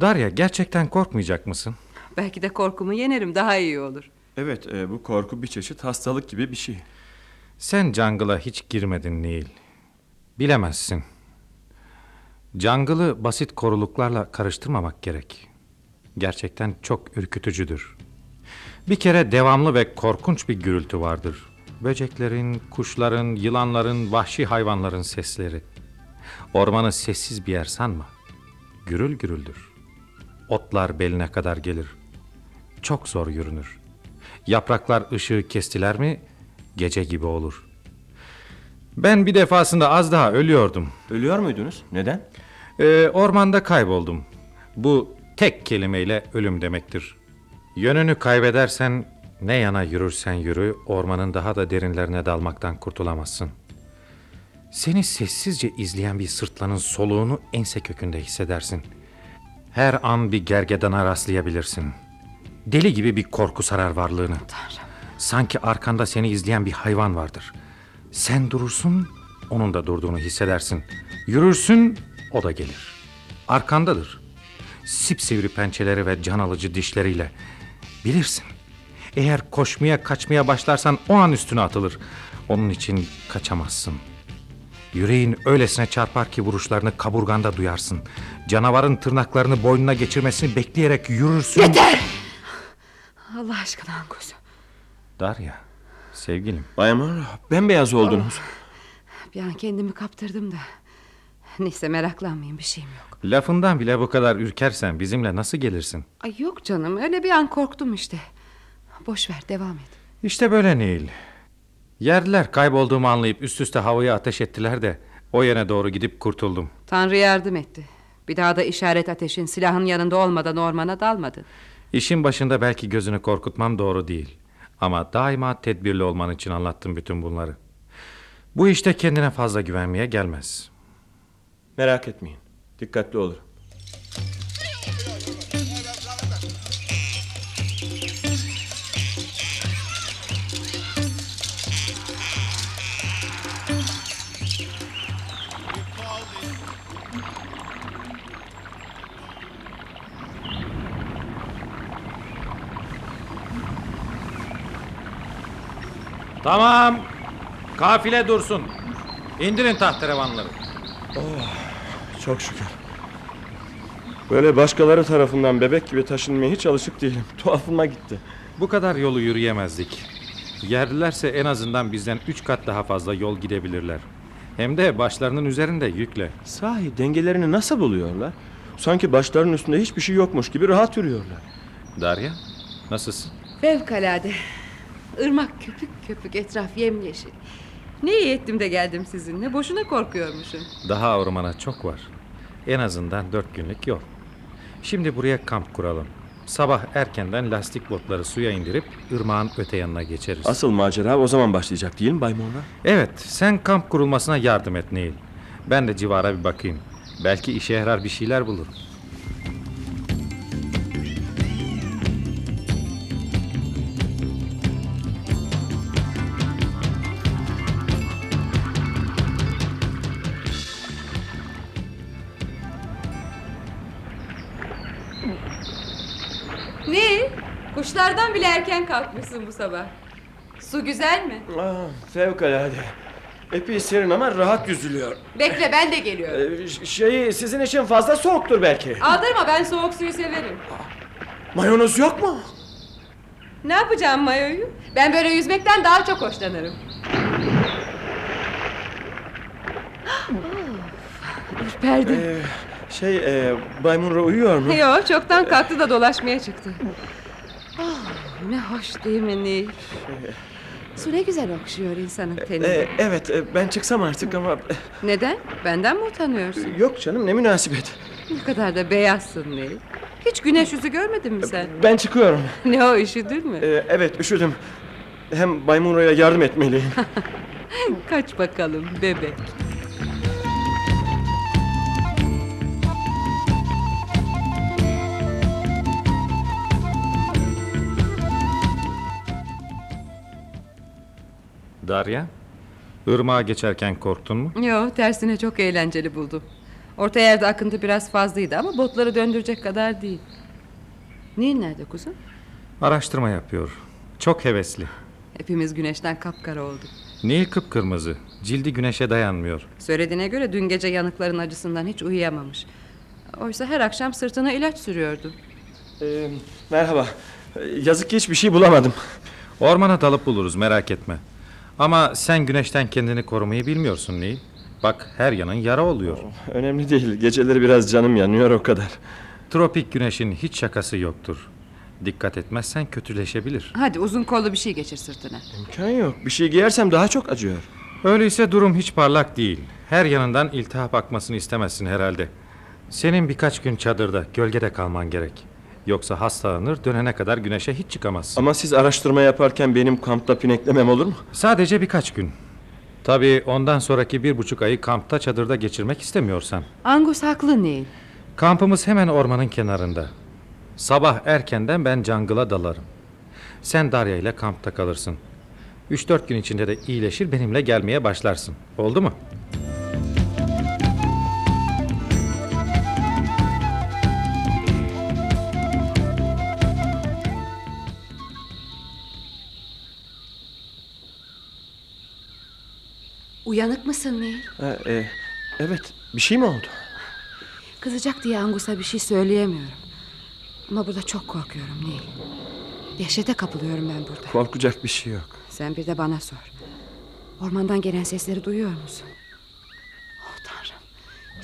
Darya, gerçekten korkmayacak mısın? Belki de korkumu yenerim daha iyi olur. Evet, e, bu korku bir çeşit hastalık gibi bir şey. Sen jungle'a hiç girmedin Neil. Bilemezsin. Jungle'ı basit koruluklarla karıştırmamak gerek. Gerçekten çok ürkütücüdür. Bir kere devamlı ve korkunç bir gürültü vardır. Böceklerin, kuşların, yılanların, vahşi hayvanların sesleri. Ormanı sessiz bir yer sanma. Gürül gürüldür. Otlar beline kadar gelir. Çok zor yürünür. Yapraklar ışığı kestiler mi gece gibi olur. Ben bir defasında az daha ölüyordum. Ölüyor muydunuz? Neden? Ee, ormanda kayboldum. Bu tek kelimeyle ölüm demektir. Yönünü kaybedersen ne yana yürürsen yürü ormanın daha da derinlerine dalmaktan kurtulamazsın. Seni sessizce izleyen bir sırtlanın soluğunu ense kökünde hissedersin. Her an bir gergedana rastlayabilirsin. Deli gibi bir korku sarar varlığını. Sanki arkanda seni izleyen bir hayvan vardır. Sen durursun, onun da durduğunu hissedersin. Yürürsün, o da gelir. Arkandadır. Sipsivri pençeleri ve can alıcı dişleriyle. Bilirsin. Eğer koşmaya kaçmaya başlarsan o an üstüne atılır. Onun için kaçamazsın. Yüreğin öylesine çarpar ki vuruşlarını kaburganda duyarsın. Canavarın tırnaklarını boynuna geçirmesini bekleyerek yürürsün. Yeter! Allah aşkına Angus. Darya, sevgilim. Bay Munro, bembeyaz oldunuz. Bir an kendimi kaptırdım da. Neyse meraklanmayın bir şeyim yok. Lafından bile bu kadar ürkersen bizimle nasıl gelirsin? Ay yok canım öyle bir an korktum işte. Boş ver devam et. İşte böyle Neil. Yerliler kaybolduğumu anlayıp üst üste havaya ateş ettiler de o yöne doğru gidip kurtuldum. Tanrı yardım etti. Bir daha da işaret ateşin silahın yanında olmadan ormana dalmadın. İşin başında belki gözünü korkutmam doğru değil. Ama daima tedbirli olman için anlattım bütün bunları. Bu işte kendine fazla güvenmeye gelmez. Merak etmeyin. Dikkatli olun. Tamam. Kafile dursun. İndirin tahterevanları. Çok şükür. Böyle başkaları tarafından bebek gibi taşınmaya hiç alışık değilim. Tuhafıma gitti. Bu kadar yolu yürüyemezdik. Yerlilerse en azından bizden üç kat daha fazla yol gidebilirler. Hem de başlarının üzerinde yükle. Sahi dengelerini nasıl buluyorlar? Sanki başlarının üstünde hiçbir şey yokmuş gibi rahat yürüyorlar. Darya, nasılsın? Fevkalade. Irmak köpük köpük etraf yemyeşil. Ne iyi ettim de geldim sizinle. Boşuna korkuyormuşum. Daha ormana çok var. En azından dört günlük yol. Şimdi buraya kamp kuralım. Sabah erkenden lastik botları suya indirip ırmağın öte yanına geçeriz. Asıl macera o zaman başlayacak değil mi Bay Monroe? evet, sen kamp kurulmasına yardım et Neil. Ben de civara bir bakayım. Belki işe yarar bir şeyler bulurum. Erken kalkmışsın bu sabah. Su güzel mi? Ah, fevkalade. Epey serin ama rahat yüzülüyor. Bekle ben de geliyorum. Ee, ş- şeyi sizin için fazla soğuktur belki. Aldırma ben soğuk suyu severim. Mayonez yok mu? Ne yapacağım mayoyu? Ben böyle yüzmekten daha çok hoşlanırım. Of, Ürperdim. Ee, şey, e, Bay Monroe uyuyor mu? Yo çoktan kalktı da dolaşmaya çıktı. Ne hoş değil mi Nil? Su ne güzel okşuyor insanın tenini. Ee, evet, e, ben çıksam artık ama... Neden? Benden mi utanıyorsun? Yok canım, ne münasebet. Ne kadar da beyazsın Nil. Hiç güneş yüzü görmedin mi sen? Ben çıkıyorum. Ne o üşüdün mü? Ee, evet, üşüdüm. Hem Bay Monroe'ya yardım etmeliyim. Kaç bakalım bebek. Darya, ırmağa geçerken korktun mu? Yo tersine çok eğlenceli buldum. Orta yerde akıntı biraz fazlaydı ama botları döndürecek kadar değil. Nil nerede kuzum? Araştırma yapıyor. Çok hevesli. Hepimiz güneşten kapkara olduk. Neil kıpkırmızı. Cildi güneşe dayanmıyor. Söylediğine göre dün gece yanıkların acısından hiç uyuyamamış. Oysa her akşam sırtına ilaç sürüyordu. Ee, merhaba. Yazık ki hiçbir şey bulamadım. Ormana dalıp buluruz merak etme. Ama sen güneşten kendini korumayı bilmiyorsun Neil. Bak her yanın yara oluyor. Önemli değil. Geceleri biraz canım yanıyor o kadar. Tropik güneşin hiç şakası yoktur. Dikkat etmezsen kötüleşebilir. Hadi uzun kollu bir şey geçir sırtına. İmkan yok. Bir şey giyersem daha çok acıyor. Öyleyse durum hiç parlak değil. Her yanından iltihap akmasını istemezsin herhalde. Senin birkaç gün çadırda, gölgede kalman gerek. Yoksa hastalanır, dönene kadar güneşe hiç çıkamazsın. Ama siz araştırma yaparken benim kampta pineklemem olur mu? Sadece birkaç gün. Tabii ondan sonraki bir buçuk ayı kampta çadırda geçirmek istemiyorsan. Angus haklı Nil. Kampımız hemen ormanın kenarında. Sabah erkenden ben jungle'a dalarım. Sen Darya ile kampta kalırsın. 3-4 gün içinde de iyileşir benimle gelmeye başlarsın. Oldu mu? Uyanık mısın Nil? Ha, e, evet. Bir şey mi oldu? Kızacak diye Angus'a bir şey söyleyemiyorum. Ama burada çok korkuyorum Nil. Dehşete kapılıyorum ben burada. Korkacak bir şey yok. Sen bir de bana sor. Ormandan gelen sesleri duyuyor musun? Oh tanrım.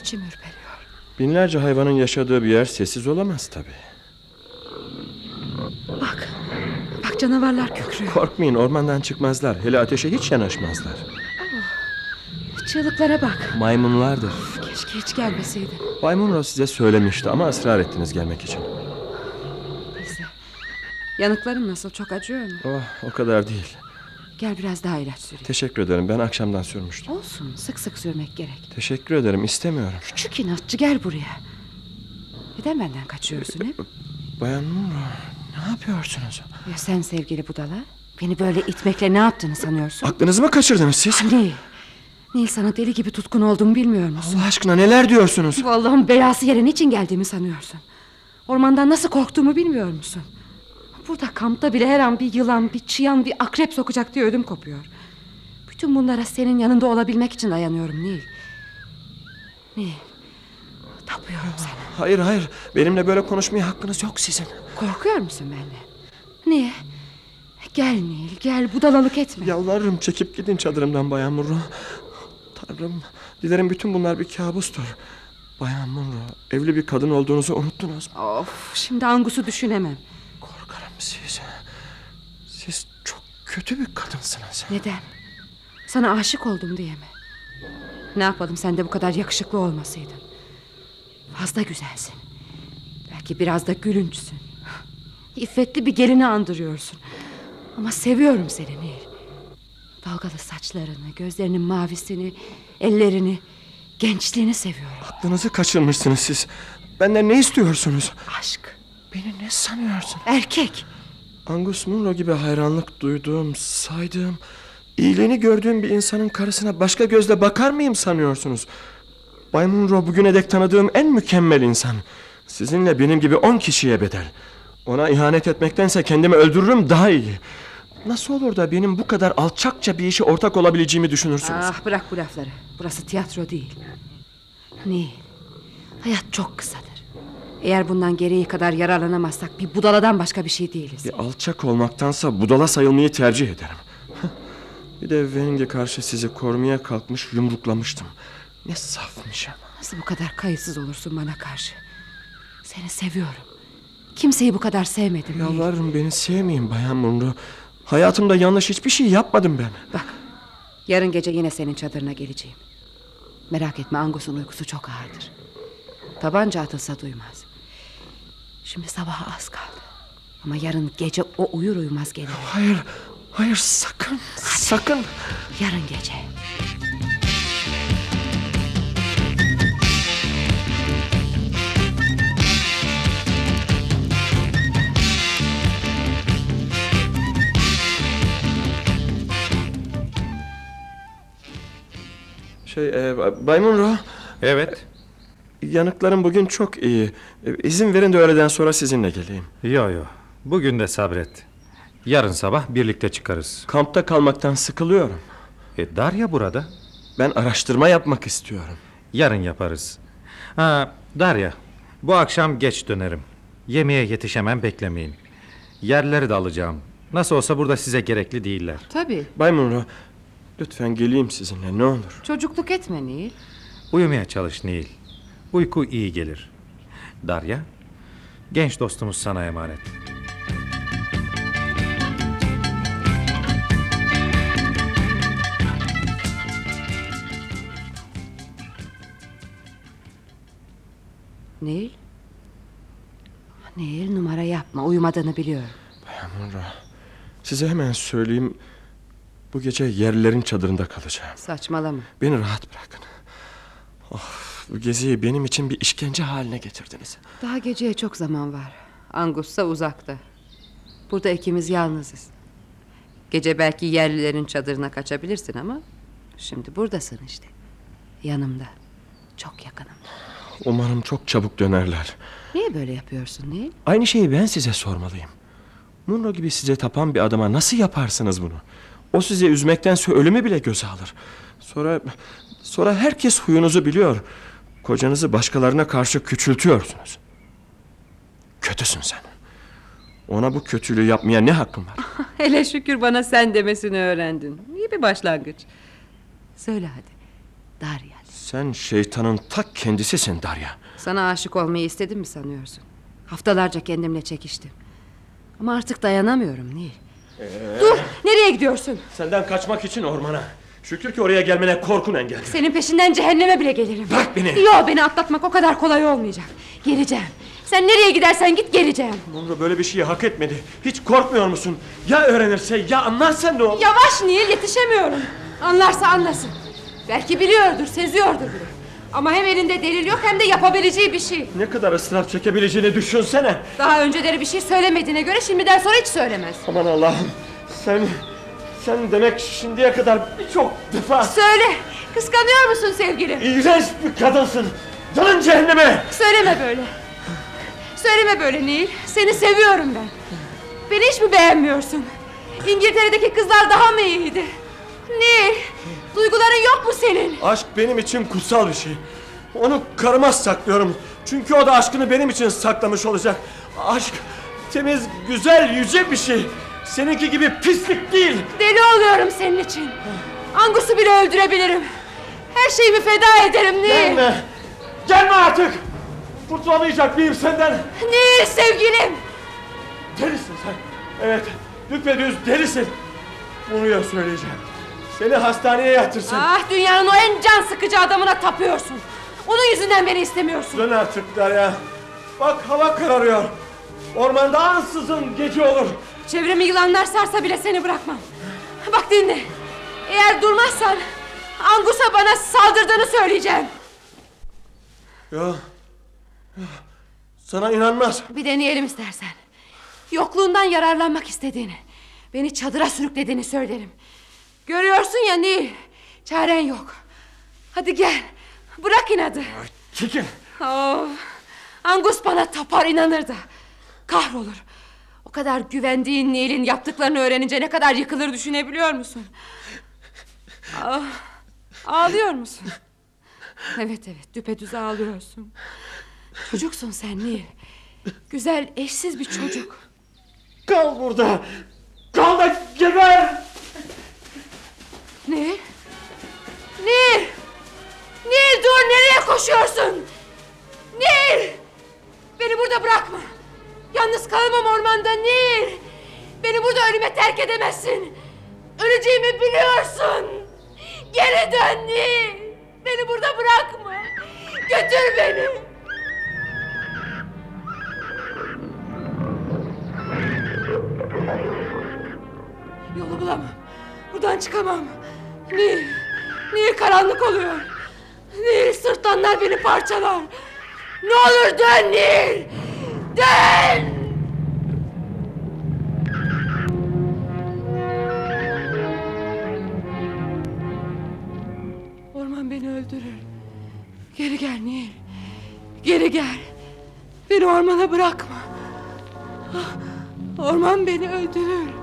İçim ürperiyor. Binlerce hayvanın yaşadığı bir yer sessiz olamaz tabii. Bak. Bak canavarlar kükrüyor. Korkmayın ormandan çıkmazlar. Hele ateşe hiç yanaşmazlar. Çığlıklara bak. Maymunlardır. Keşke hiç gelmeseydin. Bay Monroe size söylemişti ama ısrar ettiniz gelmek için. Neyse. Yanıkların nasıl? Çok acıyor mu? Oh, o kadar değil. Gel biraz daha ilaç süreyim. Teşekkür ederim. Ben akşamdan sürmüştüm. Olsun. Sık sık sürmek gerek. Teşekkür ederim. istemiyorum. Küçük inatçı gel buraya. Neden benden kaçıyorsun hep? Bayan Monroe ne yapıyorsunuz? Ya sen sevgili budala? Beni böyle itmekle ne yaptığını sanıyorsun? Aklınızı mı kaçırdınız siz? Nil. Nil sana deli gibi tutkun olduğumu bilmiyor musun? Allah aşkına neler diyorsunuz? Bu Allah'ın belası yere niçin geldiğimi sanıyorsun? Ormandan nasıl korktuğumu bilmiyor musun? Burada kampta bile her an bir yılan, bir çıyan, bir akrep sokacak diye ödüm kopuyor. Bütün bunlara senin yanında olabilmek için dayanıyorum Nil. Nil. Tapıyorum sana. Hayır hayır. Benimle böyle konuşmaya hakkınız yok sizin. Korkuyor musun benden? Niye? Gel Nil, gel budalalık etme. Yalvarırım çekip gidin çadırımdan Bayan Monroe. Tanrım dilerim bütün bunlar bir kabustur. Bayan Munro, evli bir kadın olduğunuzu unuttunuz mu? Of şimdi Angus'u düşünemem. Korkarım siz. Siz çok kötü bir kadınsınız. Neden? Sana aşık oldum diye mi? Ne yapalım sen de bu kadar yakışıklı olmasaydın. Fazla güzelsin. Belki biraz da gülünçsün. İffetli bir gelini andırıyorsun. Ama seviyorum seni Nil. Dalgalı saçlarını, gözlerinin mavisini, ellerini, gençliğini seviyorum. Aklınızı kaçırmışsınız siz. Benden ne istiyorsunuz? Aşk, Beni ne sanıyorsun? erkek. Angus Munro gibi hayranlık duyduğum, saydığım, iyiliğini gördüğüm bir insanın karısına başka gözle bakar mıyım sanıyorsunuz? Bay Munro bugüne dek tanıdığım en mükemmel insan. Sizinle benim gibi on kişiye bedel. Ona ihanet etmektense kendimi öldürürüm daha iyi. Nasıl olur da benim bu kadar alçakça bir işe ortak olabileceğimi düşünürsünüz? Ah bırak bu lafları. Burası tiyatro değil. Nil, hayat çok kısadır. Eğer bundan gereği kadar yararlanamazsak bir budaladan başka bir şey değiliz. Bir alçak olmaktansa budala sayılmayı tercih ederim. bir de Weng'e karşı sizi korumaya kalkmış yumruklamıştım. Ne safmışım. Nasıl bu kadar kayıtsız olursun bana karşı? Seni seviyorum. Kimseyi bu kadar sevmedim. Yalvarırım beni sevmeyin Bayan Munro. Hayatımda yanlış hiçbir şey yapmadım ben. Bak, yarın gece yine senin çadırına geleceğim. Merak etme Angus'un uykusu çok ağırdır. Tabanca atılsa duymaz. Şimdi sabaha az kaldı. Ama yarın gece o uyur uyumaz gelirim. Hayır, hayır sakın, sakın. Yarın gece. Şey, e, Bay Munro, Evet. yanıklarım bugün çok iyi. E, İzin verin de öğleden sonra sizinle geleyim. Yo yo. Bugün de sabret. Yarın sabah birlikte çıkarız. Kampta kalmaktan sıkılıyorum. E Darya burada. Ben araştırma yapmak istiyorum. Yarın yaparız. Ha, Darya. Bu akşam geç dönerim. Yemeğe yetişemem beklemeyin. Yerleri de alacağım. Nasıl olsa burada size gerekli değiller. Tabii. Bay Munro, lütfen geleyim sizinle ne olur. Çocukluk etme Nil. Uyumaya çalış Nil. Uyku iyi gelir. Darya, genç dostumuz sana emanet. Nil. Nil numara yapma uyumadığını biliyorum. Bayan Munro, size hemen söyleyeyim. Bu gece yerlerin çadırında kalacağım. Saçmalama. Beni rahat bırakın. Oh, bu geziyi benim için bir işkence haline getirdiniz. Daha geceye çok zaman var. Angus'sa uzakta. Burada ikimiz yalnızız. Gece belki yerlilerin çadırına kaçabilirsin ama... ...şimdi buradasın işte. Yanımda. Çok yakınımda. Umarım çok çabuk dönerler. Niye böyle yapıyorsun Nil? Aynı şeyi ben size sormalıyım. Munro gibi size tapan bir adama nasıl yaparsınız bunu? O sizi üzmektense ölümü bile göze alır. Sonra sonra herkes huyunuzu biliyor. Kocanızı başkalarına karşı küçültüyorsunuz. Kötüsün sen. Ona bu kötülüğü yapmaya ne hakkın var? Hele şükür bana sen demesini öğrendin. İyi bir başlangıç. Söyle hadi. Darya. Sen şeytanın ta kendisisin Darya. Sana aşık olmayı istedim mi sanıyorsun? Haftalarca kendimle çekiştim. Ama artık dayanamıyorum Nil. Dur! Nereye gidiyorsun? Senden kaçmak için ormana. Şükür ki oraya gelmene korkun engelledi. Senin peşinden cehenneme bile gelirim. Bırak beni. Yok beni atlatmak o kadar kolay olmayacak. Geleceğim. Sen nereye gidersen git geleceğim. Munro böyle bir şeyi hak etmedi. Hiç korkmuyor musun? Ya öğrenirse ya anlarsa ne olur? Yavaş Nil yetişemiyorum. Anlarsa anlasın. Belki biliyordur, seziyordur bile. Ama hem elinde delil yok hem de yapabileceği bir şey. Ne kadar ısrar çekebileceğini düşünsene. Daha önceleri bir şey söylemediğine göre şimdiden sonra hiç söylemez. Aman Allah'ım. Sen sen demek şimdiye kadar birçok defa Söyle. Kıskanıyor musun sevgilim? iğrenç bir kadınsın. Canın cehenneme. Söyleme böyle. Söyleme böyle Nil. Seni seviyorum ben. Beni hiç mi beğenmiyorsun? İngiltere'deki kızlar daha mı iyiydi? Nil. Duyguların yok mu senin? Aşk benim için kutsal bir şey. Onu karıma saklıyorum. Çünkü o da aşkını benim için saklamış olacak. Aşk temiz, güzel, yüce bir şey. Seninki gibi pislik değil. Deli oluyorum senin için. Angus'u bile öldürebilirim. Her şeyimi feda ederim Nil. Gelme. Gelme artık! Kurtulamayacak mıyım senden? Nil sevgilim! Delisin sen. Evet, düpedüz delisin. Bunu ya söyleyeceğim. Seni hastaneye yatırsın. Ah dünyanın o en can sıkıcı adamına tapıyorsun. Onun yüzünden beni istemiyorsun. Dön artık Derya. Bak hava kararıyor. Ormanda ansızın gece olur. Çevremi yılanlar sarsa bile seni bırakmam. Bak dinle. Eğer durmazsan Angus'a bana saldırdığını söyleyeceğim. Ya. Sana inanmaz. Bir deneyelim istersen. Yokluğundan yararlanmak istediğini, beni çadıra sürüklediğini söylerim. Görüyorsun ya Nil, çaren yok. Hadi gel, bırak inadı. Çekil. Oh, Angus bana tapar inanır da. Kahrolur. O kadar güvendiğin Nil'in yaptıklarını öğrenince ne kadar yıkılır düşünebiliyor musun? Ah, ağlıyor musun? Evet evet düpedüz ağlıyorsun. Çocuksun sen Nil. Güzel eşsiz bir çocuk. Kal burada. Kal da geber. Nil? Nil! Nil dur nereye koşuyorsun? Nil! Beni burada bırakma. Yalnız kalamam ormanda Nil. Beni burada ölüme terk edemezsin. Öleceğimi biliyorsun. Geri dön Nil. Beni burada bırakma. Götür beni. Yolu bulamam. Buradan çıkamam. Nil. Nil karanlık oluyor. Nil sırtlanlar beni parçalar. Ne olur dön Nil. Dön. Orman beni öldürür. Geri gel Nil. Geri gel. Beni ormana bırakma. Ah, Orman beni öldürür.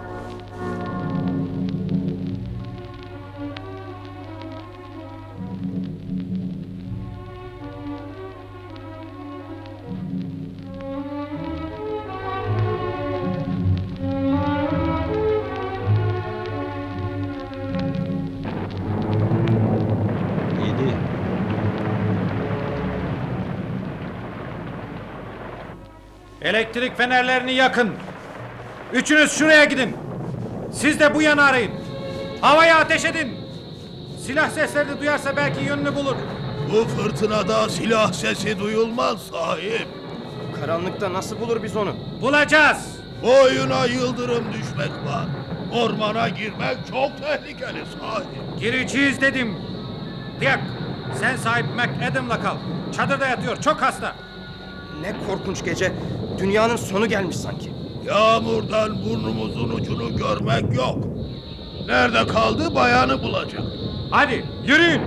Elektrik fenerlerini yakın. Üçünüz şuraya gidin. Siz de bu yana arayın. Havaya ateş edin. Silah seslerini duyarsa belki yönünü bulur. Bu fırtınada silah sesi duyulmaz sahip. Karanlıkta nasıl bulur biz onu? Bulacağız. Boyuna yıldırım düşmek var. Ormana girmek çok tehlikeli sahip. Gireceğiz dedim. Diyak, sen sahip McAdam'la kal. Çadırda yatıyor, çok hasta. Ne korkunç gece. Dünyanın sonu gelmiş sanki. Yağmurdan burnumuzun ucunu görmek yok. Nerede kaldı bayanı bulacak. Hadi yürüyün.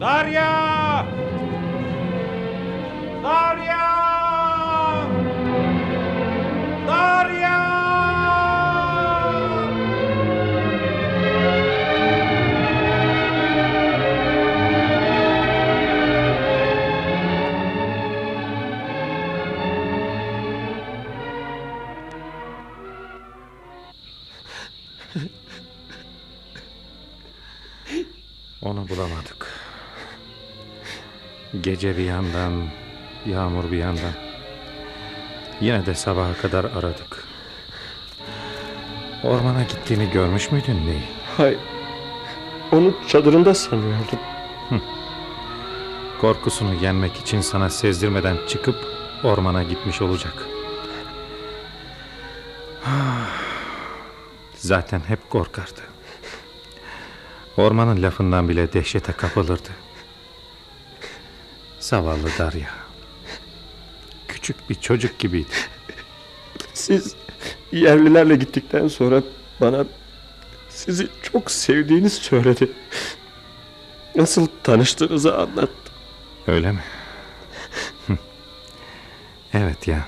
Darya! Darya! Darya! Bulamadık. Gece bir yandan, yağmur bir yandan. Yine de sabaha kadar aradık. Ormana gittiğini görmüş müydün Ney? Hayır. Onu çadırında sanıyordum. Korkusunu yenmek için sana sezdirmeden çıkıp ormana gitmiş olacak. Zaten hep korkardı. Ormanın lafından bile dehşete kapılırdı. Zavallı Darya. Küçük bir çocuk gibiydi. Siz yerlilerle gittikten sonra bana sizi çok sevdiğini söyledi. Nasıl tanıştığınızı anlattı. Öyle mi? evet ya.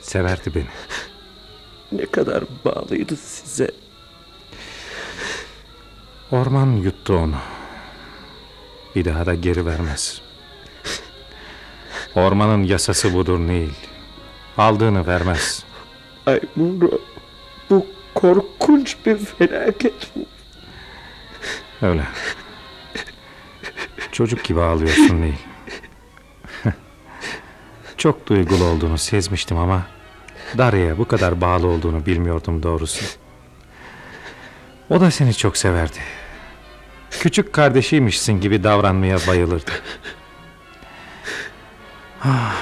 Severdi beni. Ne kadar bağlıydı size. Orman yuttu onu. Bir daha da geri vermez. Ormanın yasası budur Nil. Aldığını vermez. Ay Munro, bu korkunç bir felaket bu. Öyle. Çocuk gibi ağlıyorsun Neil. Çok duygulu olduğunu sezmiştim ama Darya'ya bu kadar bağlı olduğunu bilmiyordum doğrusu. O da seni çok severdi. Küçük kardeşiymişsin gibi davranmaya bayılırdı. Ah.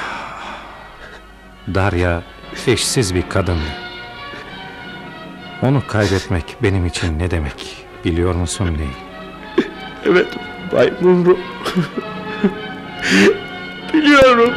Darya eşsiz bir kadındı. Onu kaybetmek benim için ne demek biliyor musun Neil? Evet Bay Munro. Biliyorum.